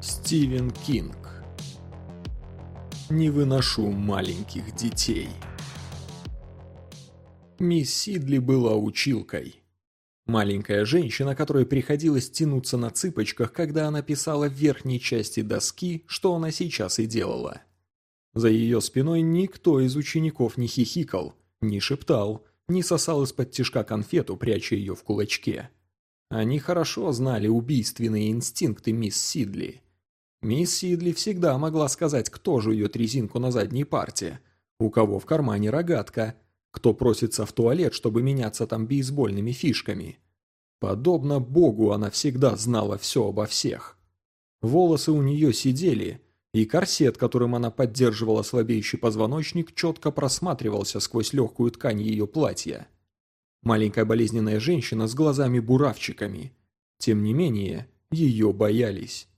Стивен Кинг Не выношу маленьких детей. Мисс Сидли была училкой. Маленькая женщина, которой приходилось тянуться на цыпочках, когда она писала в верхней части доски, что она сейчас и делала. За ее спиной никто из учеников не хихикал, не шептал, не сосал из-под тишка конфету, пряча ее в кулачке. Они хорошо знали убийственные инстинкты мисс Сидли. Мисс Сидли всегда могла сказать, кто жует резинку на задней парте, у кого в кармане рогатка, кто просится в туалет, чтобы меняться там бейсбольными фишками. Подобно Богу она всегда знала все обо всех. Волосы у нее сидели, и корсет, которым она поддерживала слабеющий позвоночник, четко просматривался сквозь легкую ткань ее платья. Маленькая болезненная женщина с глазами-буравчиками. Тем не менее, ее боялись.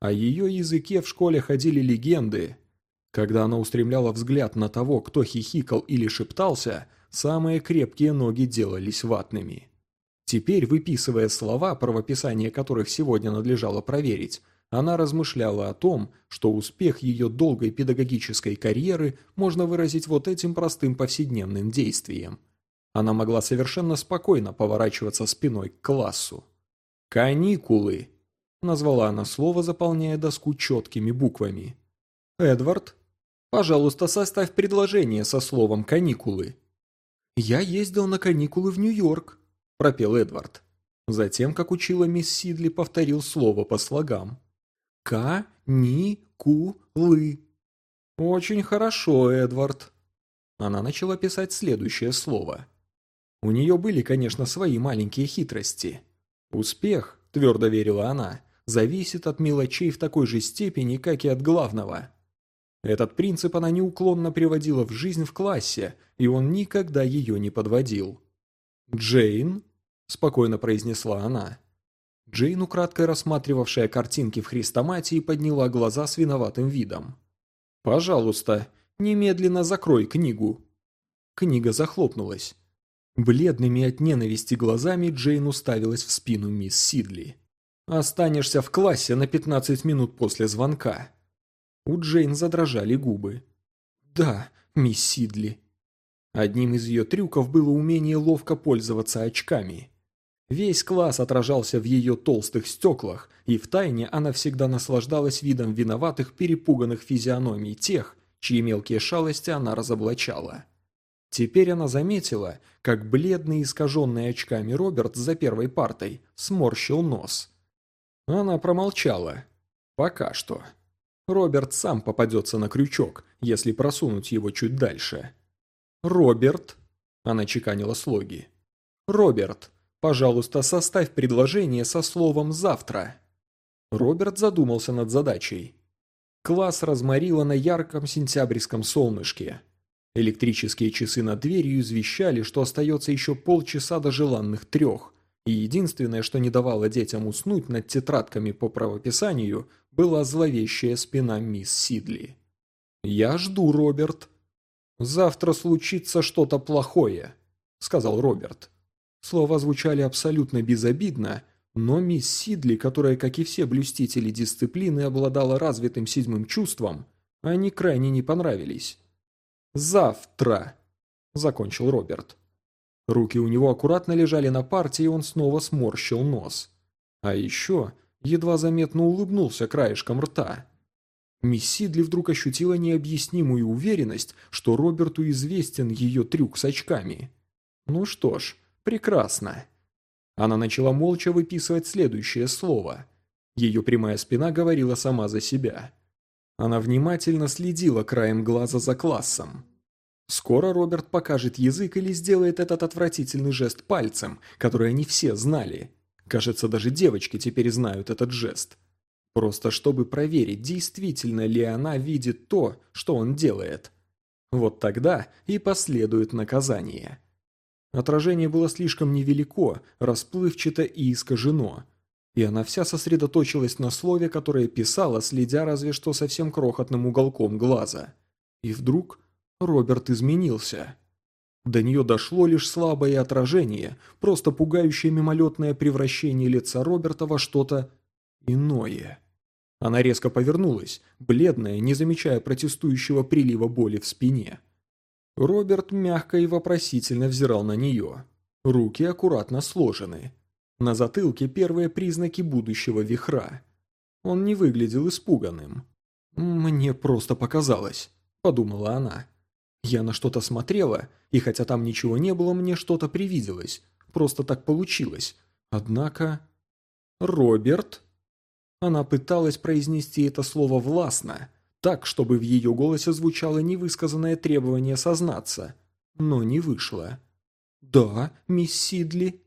О ее языке в школе ходили легенды. Когда она устремляла взгляд на того, кто хихикал или шептался, самые крепкие ноги делались ватными. Теперь, выписывая слова, правописание которых сегодня надлежало проверить, она размышляла о том, что успех ее долгой педагогической карьеры можно выразить вот этим простым повседневным действием – она могла совершенно спокойно поворачиваться спиной к классу. «Каникулы!» – назвала она слово, заполняя доску четкими буквами. «Эдвард, пожалуйста, составь предложение со словом «каникулы». «Я ездил на каникулы в Нью-Йорк», – пропел Эдвард. Затем, как учила мисс Сидли, повторил слово по слогам. «Ка-ни-ку-лы». «Очень хорошо, Эдвард». Она начала писать следующее слово – у нее были, конечно, свои маленькие хитрости. Успех, твердо верила она, зависит от мелочей в такой же степени, как и от главного. Этот принцип она неуклонно приводила в жизнь в классе, и он никогда ее не подводил. «Джейн?» – спокойно произнесла она. Джейн, украдкой рассматривавшая картинки в хрестоматии, подняла глаза с виноватым видом. «Пожалуйста, немедленно закрой книгу». Книга захлопнулась. Бледными от ненависти глазами Джейн уставилась в спину мисс Сидли. «Останешься в классе на 15 минут после звонка». У Джейн задрожали губы. «Да, мисс Сидли». Одним из ее трюков было умение ловко пользоваться очками. Весь класс отражался в ее толстых стеклах, и втайне она всегда наслаждалась видом виноватых перепуганных физиономий тех, чьи мелкие шалости она разоблачала. Теперь она заметила, как бледный искаженный очками Роберт за первой партой сморщил нос. Она промолчала. Пока что. Роберт сам попадется на крючок, если просунуть его чуть дальше. «Роберт», – она чеканила слоги. «Роберт, пожалуйста, составь предложение со словом «завтра». Роберт задумался над задачей. Класс разморило на ярком сентябрьском солнышке. Электрические часы над дверью извещали, что остается еще полчаса до желанных трех, и единственное, что не давало детям уснуть над тетрадками по правописанию, была зловещая спина мисс Сидли. «Я жду, Роберт». «Завтра случится что-то плохое», — сказал Роберт. Слова звучали абсолютно безобидно, но мисс Сидли, которая, как и все блюстители дисциплины, обладала развитым седьмым чувством, они крайне не понравились. «Завтра», – закончил Роберт. Руки у него аккуратно лежали на парте, и он снова сморщил нос. А еще едва заметно улыбнулся краешком рта. Мисс Сидли вдруг ощутила необъяснимую уверенность, что Роберту известен ее трюк с очками. Ну что ж, прекрасно. Она начала молча выписывать следующее слово. Ее прямая спина говорила сама за себя. Она внимательно следила краем глаза за классом. Скоро Роберт покажет язык или сделает этот отвратительный жест пальцем, который они все знали. Кажется, даже девочки теперь знают этот жест. Просто чтобы проверить, действительно ли она видит то, что он делает. Вот тогда и последует наказание. Отражение было слишком невелико, расплывчато и искажено – и она вся сосредоточилась на слове, которое писала, следя разве что совсем крохотным уголком глаза. И вдруг Роберт изменился. До нее дошло лишь слабое отражение, просто пугающее мимолетное превращение лица Роберта во что-то иное. Она резко повернулась, бледная, не замечая протестующего прилива боли в спине. Роберт мягко и вопросительно взирал на нее. Руки аккуратно сложены. На затылке первые признаки будущего вихра. Он не выглядел испуганным. «Мне просто показалось», — подумала она. «Я на что-то смотрела, и хотя там ничего не было, мне что-то привиделось. Просто так получилось. Однако...» «Роберт?» Она пыталась произнести это слово властно, так, чтобы в ее голосе звучало невысказанное требование сознаться, но не вышло. «Да, мисс Сидли».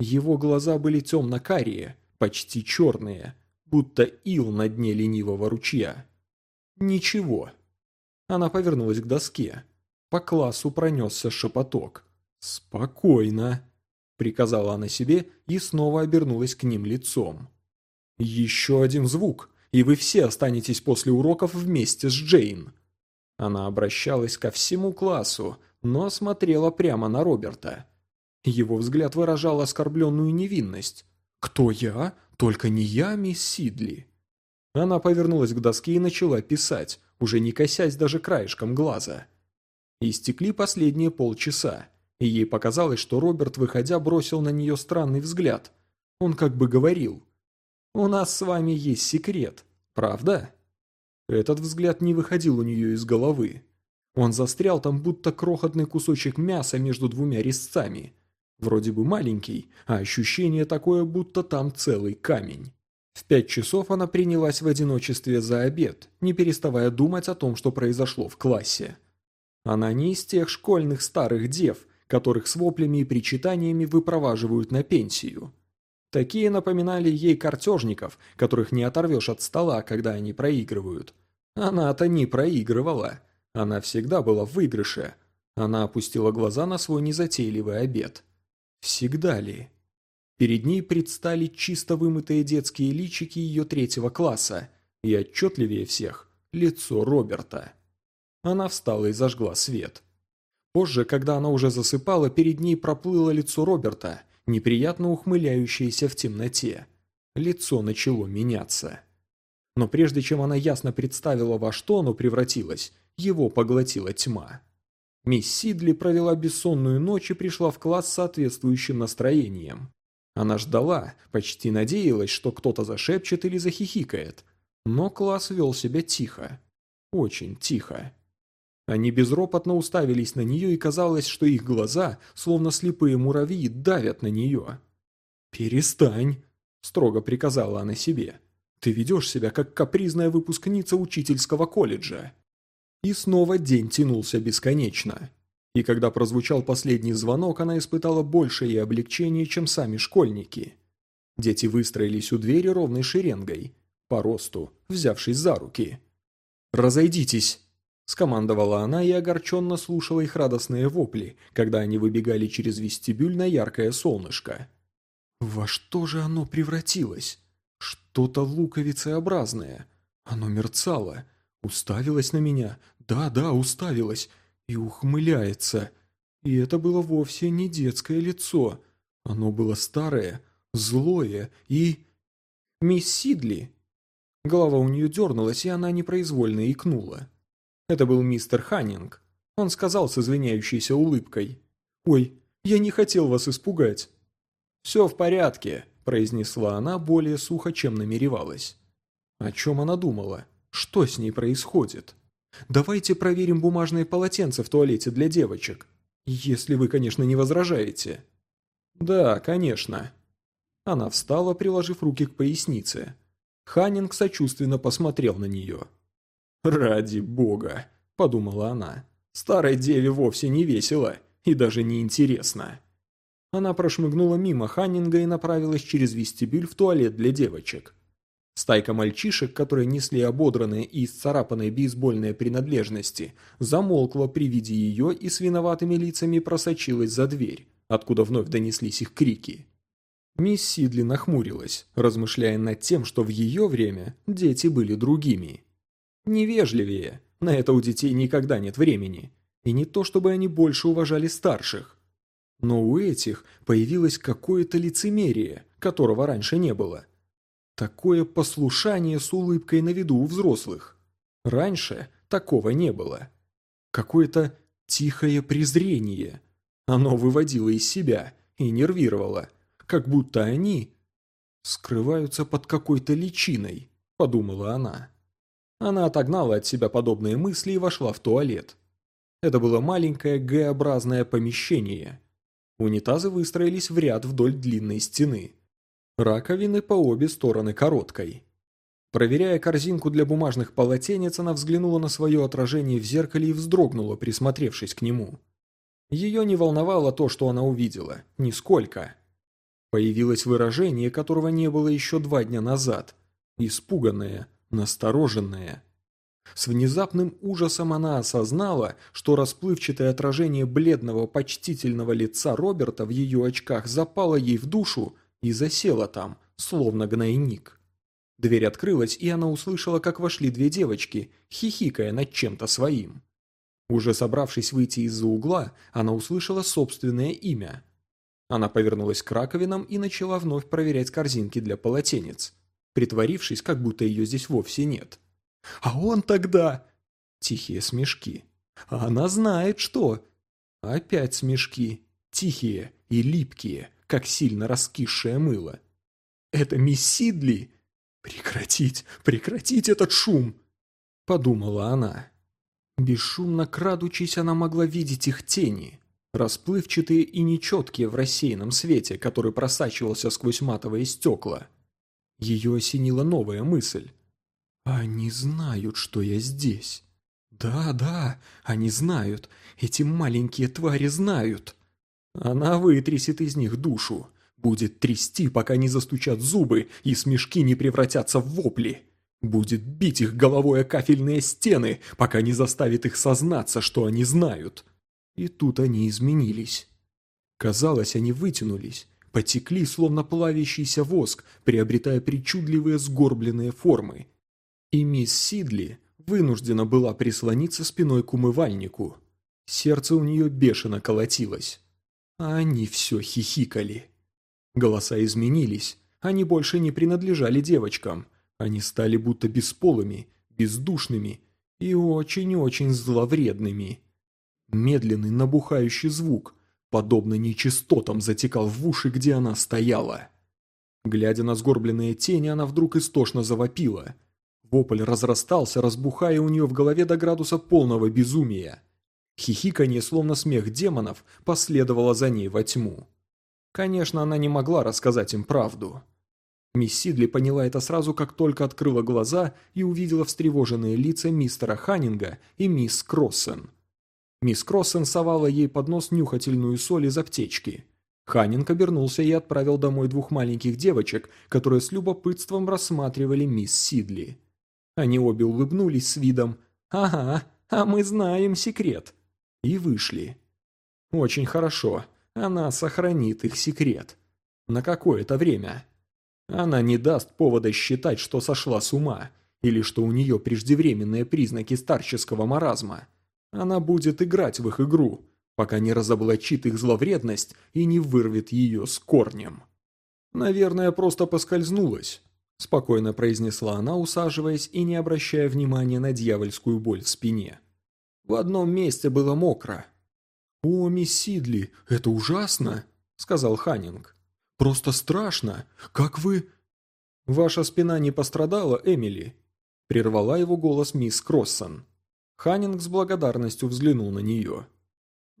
Его глаза были темно-карие, почти черные, будто ил на дне ленивого ручья. «Ничего». Она повернулась к доске. По классу пронесся шепоток. «Спокойно», — приказала она себе и снова обернулась к ним лицом. «Еще один звук, и вы все останетесь после уроков вместе с Джейн». Она обращалась ко всему классу, но смотрела прямо на Роберта. Его взгляд выражал оскорбленную невинность. «Кто я? Только не я, мисс Сидли». Она повернулась к доске и начала писать, уже не косясь даже краешком глаза. Истекли последние полчаса, и ей показалось, что Роберт, выходя, бросил на нее странный взгляд. Он как бы говорил у нас с вами есть секрет, правда?» Этот взгляд не выходил у нее из головы. Он застрял там, будто крохотный кусочек мяса между двумя резцами. Вроде бы маленький, а ощущение такое, будто там целый камень. В пять часов она принялась в одиночестве за обед, не переставая думать о том, что произошло в классе. Она не из тех школьных старых дев, которых с воплями и причитаниями выпроваживают на пенсию. Такие напоминали ей картежников, которых не оторвешь от стола, когда они проигрывают. Она-то не проигрывала. Она всегда была в выигрыше. Она опустила глаза на свой незатейливый обед. Всегда ли? Перед ней предстали чисто вымытые детские личики ее третьего класса, и отчетливее всех – лицо Роберта. Она встала и зажгла свет. Позже, когда она уже засыпала, перед ней проплыло лицо Роберта – неприятно ухмыляющееся в темноте. Лицо начало меняться. Но прежде чем она ясно представила, во что оно превратилось, его поглотила тьма. Мисс Сидли провела бессонную ночь и пришла в класс с соответствующим настроением. Она ждала, почти надеялась, что кто-то зашепчет или захихикает. Но класс вел себя тихо. Очень тихо. Они безропотно уставились на нее, и казалось, что их глаза, словно слепые муравьи, давят на нее. «Перестань!» – строго приказала она себе. «Ты ведешь себя, как капризная выпускница учительского колледжа». И снова день тянулся бесконечно. И когда прозвучал последний звонок, она испытала большее облегчение, чем сами школьники. Дети выстроились у двери ровной шеренгой, по росту, взявшись за руки. «Разойдитесь!» Скомандовала она и огорченно слушала их радостные вопли, когда они выбегали через вестибюль на яркое солнышко. Во что же оно превратилось? Что-то луковицеобразное. Оно мерцало, уставилось на меня, да-да, уставилось, и ухмыляется. И это было вовсе не детское лицо. Оно было старое, злое и... «Мисс Сидли!» Голова у нее дернулась, и она непроизвольно икнула. Это был мистер Ханнинг. Он сказал с извиняющейся улыбкой. «Ой, я не хотел вас испугать». «Все в порядке», – произнесла она более сухо, чем намеревалась. О чем она думала? Что с ней происходит? «Давайте проверим бумажные полотенца в туалете для девочек. Если вы, конечно, не возражаете». «Да, конечно». Она встала, приложив руки к пояснице. Ханнинг сочувственно посмотрел на нее. «Ради бога», – подумала она. «Старой деве вовсе не весело и даже не интересно». Она прошмыгнула мимо Ханнинга и направилась через вестибюль в туалет для девочек. Стайка мальчишек, которые несли ободранные и исцарапанные бейсбольные принадлежности, замолкла при виде ее и с виноватыми лицами просочилась за дверь, откуда вновь донеслись их крики. Мисс Сидли нахмурилась, размышляя над тем, что в ее время дети были другими. Невежливее. На это у детей никогда нет времени. И не то, чтобы они больше уважали старших. Но у этих появилось какое-то лицемерие, которого раньше не было. Такое послушание с улыбкой на виду у взрослых. Раньше такого не было. Какое-то тихое презрение. Оно выводило из себя и нервировало, как будто они скрываются под какой-то личиной, подумала она. Она отогнала от себя подобные мысли и вошла в туалет. Это было маленькое Г-образное помещение. Унитазы выстроились в ряд вдоль длинной стены. Раковины по обе стороны короткой. Проверяя корзинку для бумажных полотенец, она взглянула на свое отражение в зеркале и вздрогнула, присмотревшись к нему. Ее не волновало то, что она увидела, нисколько. Появилось выражение, которого не было еще два дня назад. Испуганное, настороженное. С внезапным ужасом она осознала, что расплывчатое отражение бледного почтительного лица Роберта в ее очках запало ей в душу и засела там, словно гнойник. Дверь открылась, и она услышала, как вошли две девочки, хихикая над чем-то своим. Уже собравшись выйти из-за угла, она услышала собственное имя. Она повернулась к раковинам и начала вновь проверять корзинки для полотенец, притворившись, как будто ее здесь вовсе нет. «А он тогда...» Тихие смешки. «А она знает, что...» Опять смешки. Тихие и липкие, как сильно раскисшее мыло. «Это мисс Сидли?» «Прекратить, прекратить этот шум!» Подумала она. Бесшумно крадучись, она могла видеть их тени, расплывчатые и нечеткие в рассеянном свете, который просачивался сквозь матовые стекла. Ее осенила новая мысль. «Они знают, что я здесь». «Да, да, они знают. Эти маленькие твари знают». Она вытрясет из них душу. Будет трясти, пока не застучат зубы и смешки не превратятся в вопли. Будет бить их головой о кафельные стены, пока не заставит их сознаться, что они знают. И тут они изменились. Казалось, они вытянулись, потекли, словно плавящийся воск, приобретая причудливые сгорбленные формы. И мисс Сидли вынуждена была прислониться спиной к умывальнику. Сердце у нее бешено колотилось. А они все хихикали. Голоса изменились, они больше не принадлежали девочкам. Они стали будто бесполыми, бездушными и очень-очень зловредными. Медленный набухающий звук, подобно нечистотам, затекал в уши, где она стояла. Глядя на сгорбленные тени, она вдруг истошно завопила. Вопль разрастался, разбухая у нее в голове до градуса полного безумия. Хихиканье, словно смех демонов, последовало за ней во тьму. Конечно, она не могла рассказать им правду. Мисс Сидли поняла это сразу, как только открыла глаза и увидела встревоженные лица мистера Ханнинга и мисс Кроссен. Мисс Кроссен совала ей под нос нюхательную соль из аптечки. Ханнинг обернулся и отправил домой двух маленьких девочек, которые с любопытством рассматривали мисс Сидли. Они обе улыбнулись с видом «Ага, а мы знаем секрет» и вышли. Очень хорошо, она сохранит их секрет. На какое-то время. Она не даст повода считать, что сошла с ума, или что у нее преждевременные признаки старческого маразма. Она будет играть в их игру, пока не разоблачит их зловредность и не вырвет ее с корнем. «Наверное, просто поскользнулась», – спокойно произнесла она, усаживаясь и не обращая внимания на дьявольскую боль в спине. В одном месте было мокро. «О, мисс Сидли, это ужасно!» – сказал Ханнинг. «Просто страшно! Как вы...» «Ваша спина не пострадала, Эмили?» – прервала его голос мисс Кроссон. Ханнинг с благодарностью взглянул на нее.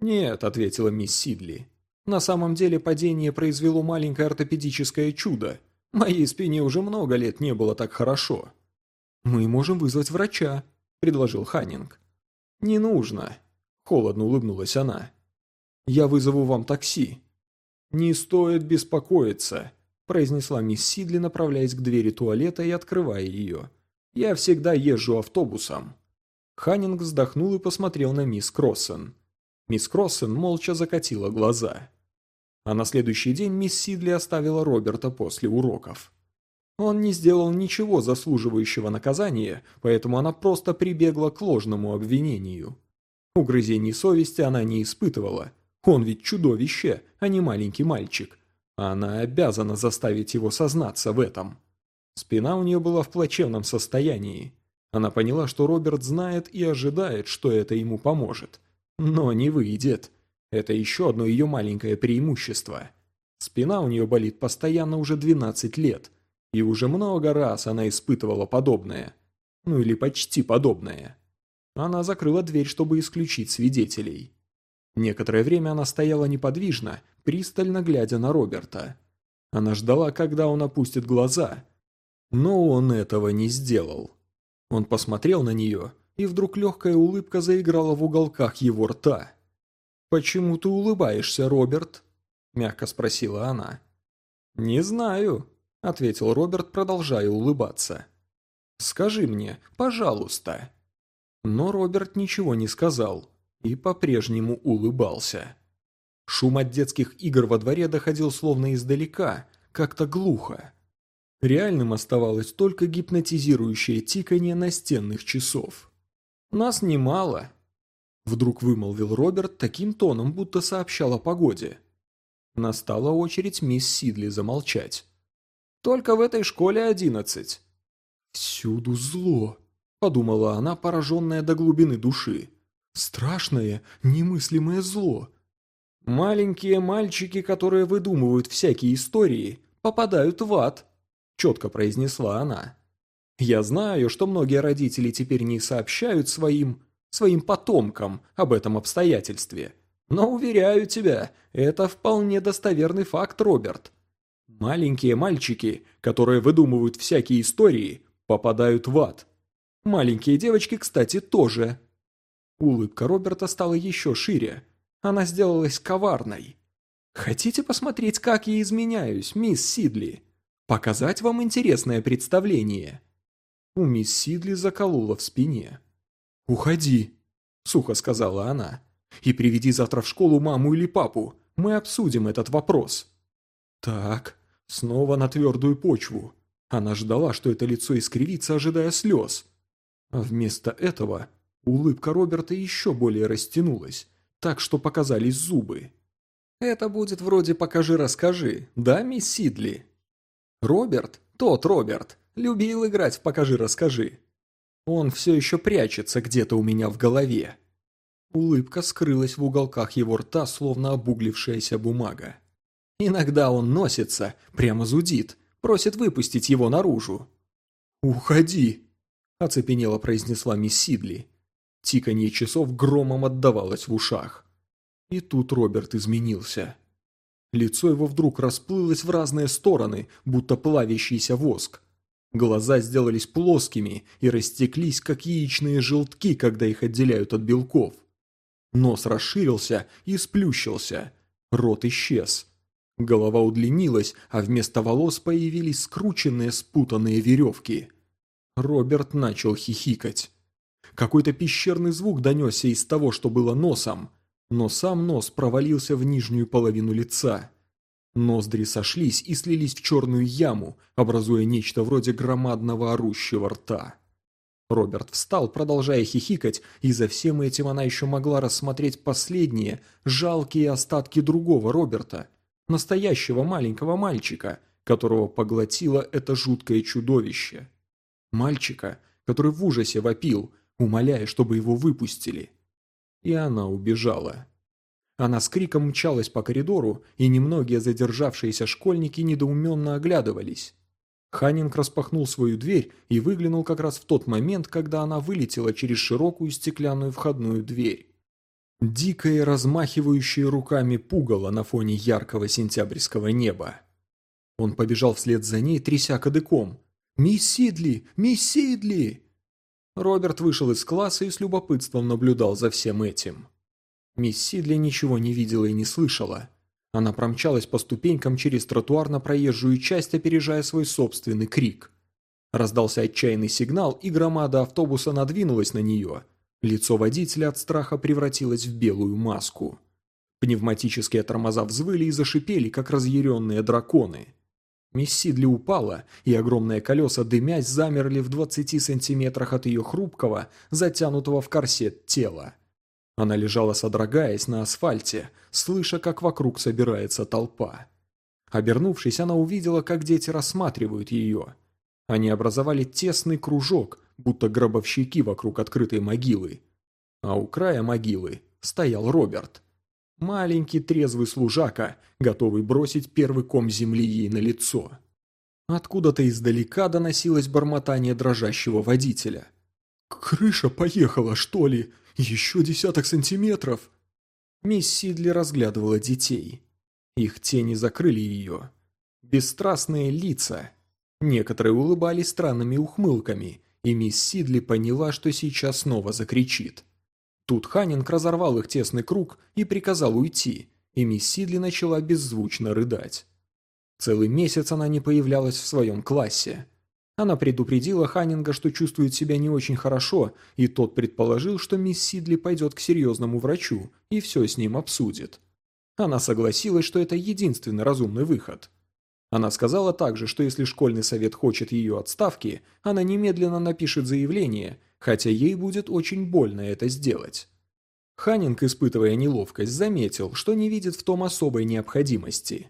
«Нет», – ответила мисс Сидли. «На самом деле падение произвело маленькое ортопедическое чудо. Моей спине уже много лет не было так хорошо». «Мы можем вызвать врача», – предложил Ханнинг. «Не нужно», – холодно улыбнулась она. «Я вызову вам такси». «Не стоит беспокоиться», – произнесла мисс Сидли, направляясь к двери туалета и открывая ее. «Я всегда езжу автобусом». Ханнинг вздохнул и посмотрел на мисс Кроссен. Мисс Кроссен молча закатила глаза. А на следующий день мисс Сидли оставила Роберта после уроков. Он не сделал ничего заслуживающего наказания, поэтому она просто прибегла к ложному обвинению. Угрызений совести она не испытывала. Он ведь чудовище, а не маленький мальчик. Она обязана заставить его сознаться в этом. Спина у нее была в плачевном состоянии. Она поняла, что Роберт знает и ожидает, что это ему поможет. Но не выйдет. Это еще одно ее маленькое преимущество. Спина у нее болит постоянно уже 12 лет. И уже много раз она испытывала подобное. Ну или почти подобное. Она закрыла дверь, чтобы исключить свидетелей. Некоторое время она стояла неподвижно, пристально глядя на Роберта. Она ждала, когда он опустит глаза. Но он этого не сделал. Он посмотрел на нее, и вдруг легкая улыбка заиграла в уголках его рта. «Почему ты улыбаешься, Роберт?» – мягко спросила она. «Не знаю», – ответил Роберт, продолжая улыбаться. «Скажи мне, пожалуйста». Но Роберт ничего не сказал и по-прежнему улыбался. Шум от детских игр во дворе доходил словно издалека, как-то глухо. Реальным оставалось только гипнотизирующее тиканье настенных часов. «Нас немало», – вдруг вымолвил Роберт таким тоном, будто сообщал о погоде. Настала очередь мисс Сидли замолчать. «Только в этой школе одиннадцать». «Всюду зло», – подумала она, пораженная до глубины души. «Страшное, немыслимое зло». «Маленькие мальчики, которые выдумывают всякие истории, попадают в ад», четко произнесла она. «Я знаю, что многие родители теперь не сообщают своим... своим потомкам об этом обстоятельстве. Но, уверяю тебя, это вполне достоверный факт, Роберт. Маленькие мальчики, которые выдумывают всякие истории, попадают в ад. Маленькие девочки, кстати, тоже». Улыбка Роберта стала еще шире. Она сделалась коварной. «Хотите посмотреть, как я изменяюсь, мисс Сидли?» Показать вам интересное представление». У мисс Сидли заколола в спине. «Уходи», — сухо сказала она, — «и приведи завтра в школу маму или папу. Мы обсудим этот вопрос». Так, снова на твердую почву. Она ждала, что это лицо искривится, ожидая слез. А вместо этого улыбка Роберта еще более растянулась, так что показались зубы. «Это будет вроде «покажи-расскажи», да, мисс Сидли?» Роберт, тот Роберт, любил играть в «покажи-расскажи». Он все еще прячется где-то у меня в голове. Улыбка скрылась в уголках его рта, словно обуглившаяся бумага. Иногда он носится, прямо зудит, просит выпустить его наружу. «Уходи!» – оцепенело произнесла мисс Сидли. Тиканье часов громом отдавалось в ушах. И тут Роберт изменился. Лицо его вдруг расплылось в разные стороны, будто плавящийся воск. Глаза сделались плоскими и растеклись, как яичные желтки, когда их отделяют от белков. Нос расширился и сплющился. Рот исчез. Голова удлинилась, а вместо волос появились скрученные спутанные веревки. Роберт начал хихикать. Какой-то пещерный звук донесся из того, что было носом но сам нос провалился в нижнюю половину лица. Ноздри сошлись и слились в черную яму, образуя нечто вроде громадного орущего рта. Роберт встал, продолжая хихикать, и за всем этим она еще могла рассмотреть последние, жалкие остатки другого Роберта, настоящего маленького мальчика, которого поглотило это жуткое чудовище. Мальчика, который в ужасе вопил, умоляя, чтобы его выпустили и она убежала. Она с криком мчалась по коридору, и немногие задержавшиеся школьники недоуменно оглядывались. Ханнинг распахнул свою дверь и выглянул как раз в тот момент, когда она вылетела через широкую стеклянную входную дверь. Дикое, размахивающее руками пугало на фоне яркого сентябрьского неба. Он побежал вслед за ней, тряся кадыком. «Мисс Сидли! Мисс Сидли!» Роберт вышел из класса и с любопытством наблюдал за всем этим. Мисс Сидли ничего не видела и не слышала. Она промчалась по ступенькам через тротуар на проезжую часть, опережая свой собственный крик. Раздался отчаянный сигнал, и громада автобуса надвинулась на нее. Лицо водителя от страха превратилось в белую маску. Пневматические тормоза взвыли и зашипели, как разъяренные драконы. Мисс Сидли упала, и огромные колеса, дымясь, замерли в 20 сантиметрах от ее хрупкого, затянутого в корсет тела. Она лежала, содрогаясь на асфальте, слыша, как вокруг собирается толпа. Обернувшись, она увидела, как дети рассматривают ее. Они образовали тесный кружок, будто гробовщики вокруг открытой могилы. А у края могилы стоял Роберт. Маленький трезвый служака, готовый бросить первый ком земли ей на лицо. Откуда-то издалека доносилось бормотание дрожащего водителя. «Крыша поехала, что ли? Еще десяток сантиметров!» Мисс Сидли разглядывала детей. Их тени закрыли ее. Бесстрастные лица, Некоторые улыбались странными ухмылками, и мисс Сидли поняла, что сейчас снова закричит. Тут Ханнинг разорвал их тесный круг и приказал уйти, и мисс Сидли начала беззвучно рыдать. Целый месяц она не появлялась в своем классе. Она предупредила Ханнинга, что чувствует себя не очень хорошо, и тот предположил, что мисс Сидли пойдет к серьезному врачу и все с ним обсудит. Она согласилась, что это единственный разумный выход – она сказала также, что если школьный совет хочет ее отставки, она немедленно напишет заявление, хотя ей будет очень больно это сделать. Ханнинг, испытывая неловкость, заметил, что не видит в том особой необходимости.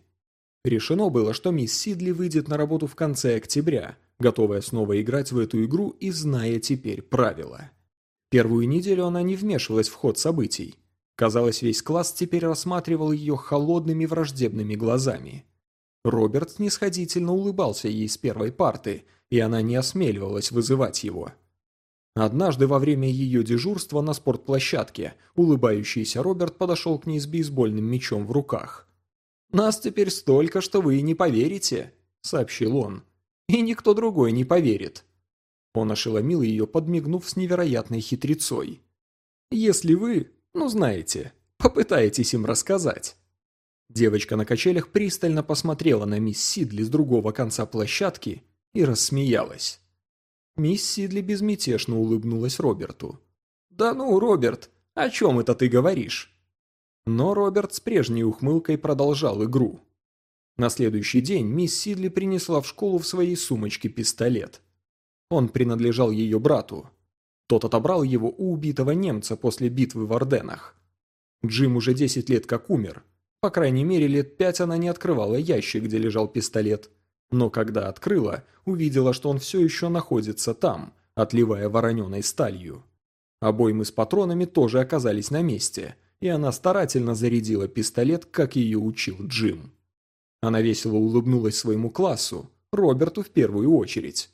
Решено было, что мисс Сидли выйдет на работу в конце октября, готовая снова играть в эту игру и зная теперь правила. Первую неделю она не вмешивалась в ход событий. Казалось, весь класс теперь рассматривал ее холодными враждебными глазами. Роберт снисходительно улыбался ей с первой парты, и она не осмеливалась вызывать его. Однажды во время ее дежурства на спортплощадке улыбающийся Роберт подошел к ней с бейсбольным мячом в руках. «Нас теперь столько, что вы не поверите», — сообщил он. «И никто другой не поверит». Он ошеломил ее, подмигнув с невероятной хитрецой. «Если вы, ну знаете, попытаетесь им рассказать». Девочка на качелях пристально посмотрела на мисс Сидли с другого конца площадки и рассмеялась. Мисс Сидли безмятежно улыбнулась Роберту. «Да ну, Роберт, о чем это ты говоришь?» Но Роберт с прежней ухмылкой продолжал игру. На следующий день мисс Сидли принесла в школу в своей сумочке пистолет. Он принадлежал ее брату. Тот отобрал его у убитого немца после битвы в Орденах. Джим уже 10 лет как умер, по крайней мере, лет пять она не открывала ящик, где лежал пистолет. Но когда открыла, увидела, что он все еще находится там, отливая вороненой сталью. Обоймы с патронами тоже оказались на месте, и она старательно зарядила пистолет, как ее учил Джим. Она весело улыбнулась своему классу, Роберту в первую очередь.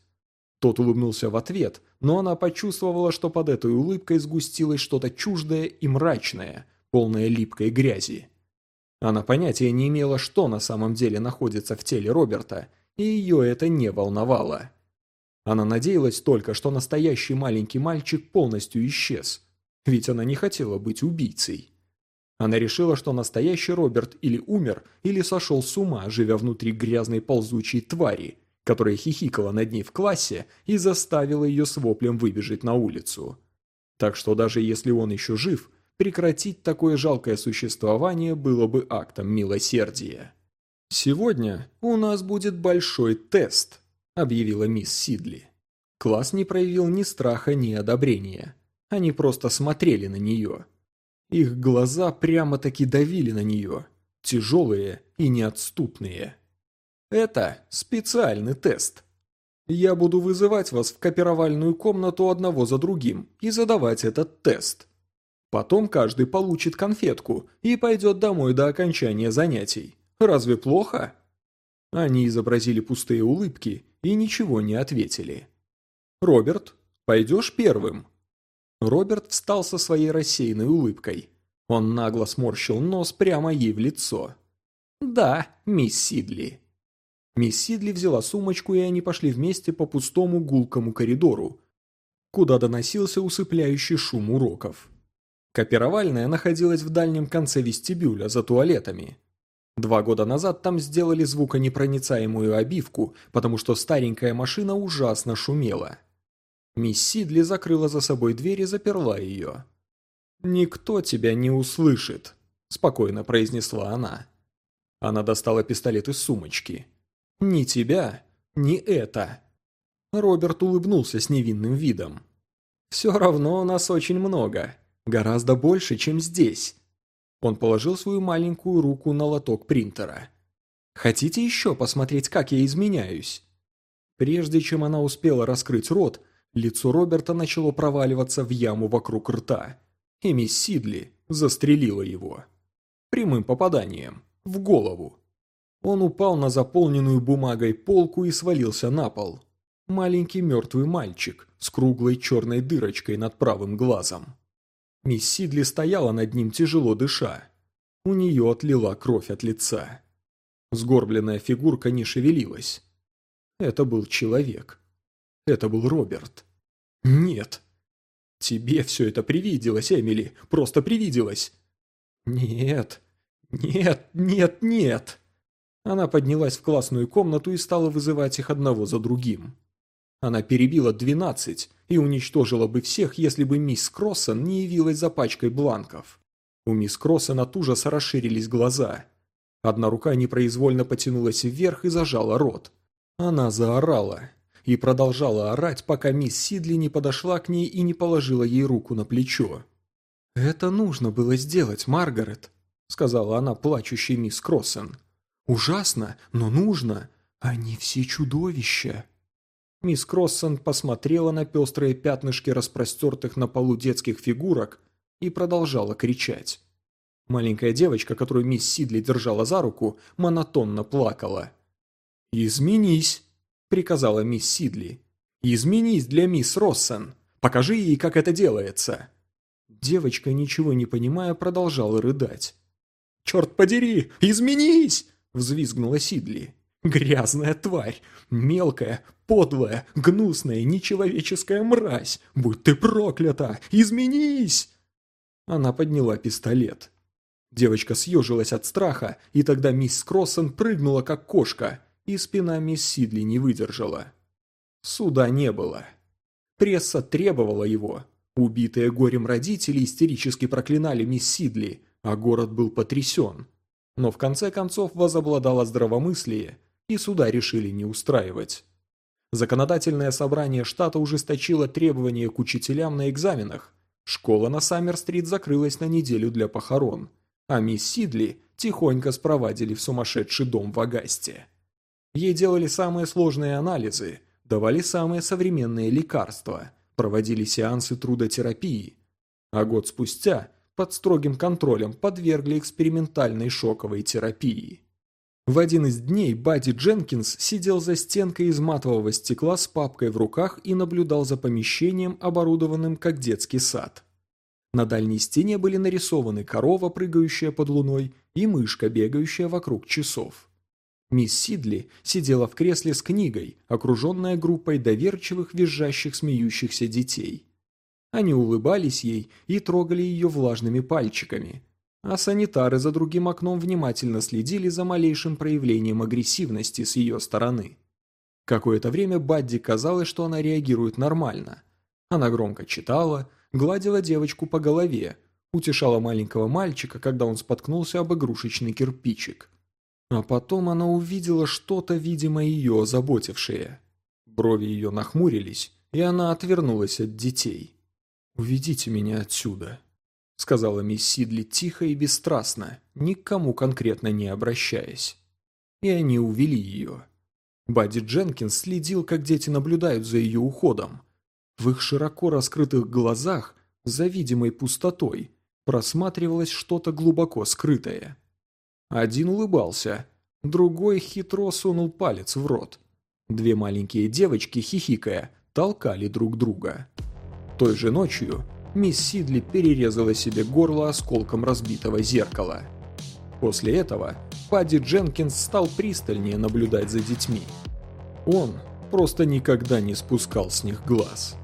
Тот улыбнулся в ответ, но она почувствовала, что под этой улыбкой сгустилось что-то чуждое и мрачное, полное липкой грязи. Она понятия не имела, что на самом деле находится в теле Роберта, и ее это не волновало. Она надеялась только, что настоящий маленький мальчик полностью исчез, ведь она не хотела быть убийцей. Она решила, что настоящий Роберт или умер, или сошел с ума, живя внутри грязной ползучей твари, которая хихикала над ней в классе и заставила ее с воплем выбежать на улицу. Так что даже если он еще жив, прекратить такое жалкое существование было бы актом милосердия. «Сегодня у нас будет большой тест», – объявила мисс Сидли. Класс не проявил ни страха, ни одобрения. Они просто смотрели на нее. Их глаза прямо-таки давили на нее, тяжелые и неотступные. Это специальный тест. Я буду вызывать вас в копировальную комнату одного за другим и задавать этот тест. Потом каждый получит конфетку и пойдет домой до окончания занятий. Разве плохо?» Они изобразили пустые улыбки и ничего не ответили. «Роберт, пойдешь первым?» Роберт встал со своей рассеянной улыбкой. Он нагло сморщил нос прямо ей в лицо. «Да, мисс Сидли». Мисс Сидли взяла сумочку, и они пошли вместе по пустому гулкому коридору, куда доносился усыпляющий шум уроков. Копировальная находилась в дальнем конце вестибюля, за туалетами. Два года назад там сделали звуконепроницаемую обивку, потому что старенькая машина ужасно шумела. Мисс Сидли закрыла за собой дверь и заперла ее. «Никто тебя не услышит», – спокойно произнесла она. Она достала пистолет из сумочки. «Ни тебя, ни это». Роберт улыбнулся с невинным видом. «Все равно нас очень много. Гораздо больше, чем здесь. Он положил свою маленькую руку на лоток принтера. Хотите еще посмотреть, как я изменяюсь? Прежде чем она успела раскрыть рот, лицо Роберта начало проваливаться в яму вокруг рта, и мисс Сидли застрелила его. Прямым попаданием, в голову. Он упал на заполненную бумагой полку и свалился на пол. Маленький мертвый мальчик с круглой черной дырочкой над правым глазом. Мисс Сидли стояла над ним тяжело дыша. У нее отлила кровь от лица. Сгорбленная фигурка не шевелилась. Это был человек. Это был Роберт. Нет. Тебе все это привиделось, Эмили, просто привиделось. Нет, нет, нет, нет. Она поднялась в классную комнату и стала вызывать их одного за другим. Она перебила двенадцать и уничтожила бы всех, если бы мисс Кроссон не явилась за пачкой бланков. У мисс Кроссон от ужаса расширились глаза. Одна рука непроизвольно потянулась вверх и зажала рот. Она заорала и продолжала орать, пока мисс Сидли не подошла к ней и не положила ей руку на плечо. «Это нужно было сделать, Маргарет», — сказала она плачущей мисс Кроссен. «Ужасно, но нужно. Они все чудовища». Мисс Кроссон посмотрела на пестрые пятнышки распростертых на полу детских фигурок и продолжала кричать. Маленькая девочка, которую мисс Сидли держала за руку, монотонно плакала. «Изменись!» – приказала мисс Сидли. «Изменись для мисс Россен! Покажи ей, как это делается!» Девочка, ничего не понимая, продолжала рыдать. «Черт подери! Изменись!» – взвизгнула Сидли. «Грязная тварь! Мелкая, подлая, гнусная, нечеловеческая мразь! Будь ты проклята! Изменись!» Она подняла пистолет. Девочка съежилась от страха, и тогда мисс Кроссен прыгнула, как кошка, и спина мисс Сидли не выдержала. Суда не было. Пресса требовала его. Убитые горем родители истерически проклинали мисс Сидли, а город был потрясен. Но в конце концов возобладало здравомыслие, и суда решили не устраивать. Законодательное собрание штата ужесточило требования к учителям на экзаменах. Школа на Саммер-стрит закрылась на неделю для похорон, а мисс Сидли тихонько спровадили в сумасшедший дом в Агасте. Ей делали самые сложные анализы, давали самые современные лекарства, проводили сеансы трудотерапии. А год спустя под строгим контролем подвергли экспериментальной шоковой терапии. В один из дней Бадди Дженкинс сидел за стенкой из матового стекла с папкой в руках и наблюдал за помещением, оборудованным как детский сад. На дальней стене были нарисованы корова, прыгающая под луной, и мышка, бегающая вокруг часов. Мисс Сидли сидела в кресле с книгой, окруженная группой доверчивых, визжащих, смеющихся детей. Они улыбались ей и трогали ее влажными пальчиками, а санитары за другим окном внимательно следили за малейшим проявлением агрессивности с ее стороны. Какое-то время Бадди казалось, что она реагирует нормально. Она громко читала, гладила девочку по голове, утешала маленького мальчика, когда он споткнулся об игрушечный кирпичик. А потом она увидела что-то, видимо, ее озаботившее. Брови ее нахмурились, и она отвернулась от детей. «Уведите меня отсюда», — сказала мисс Сидли тихо и бесстрастно, никому конкретно не обращаясь. И они увели ее. Бадди Дженкинс следил, как дети наблюдают за ее уходом. В их широко раскрытых глазах, за видимой пустотой, просматривалось что-то глубоко скрытое. Один улыбался, другой хитро сунул палец в рот. Две маленькие девочки, хихикая, толкали друг друга. Той же ночью мисс Сидли перерезала себе горло осколком разбитого зеркала. После этого Падди Дженкинс стал пристальнее наблюдать за детьми. Он просто никогда не спускал с них глаз.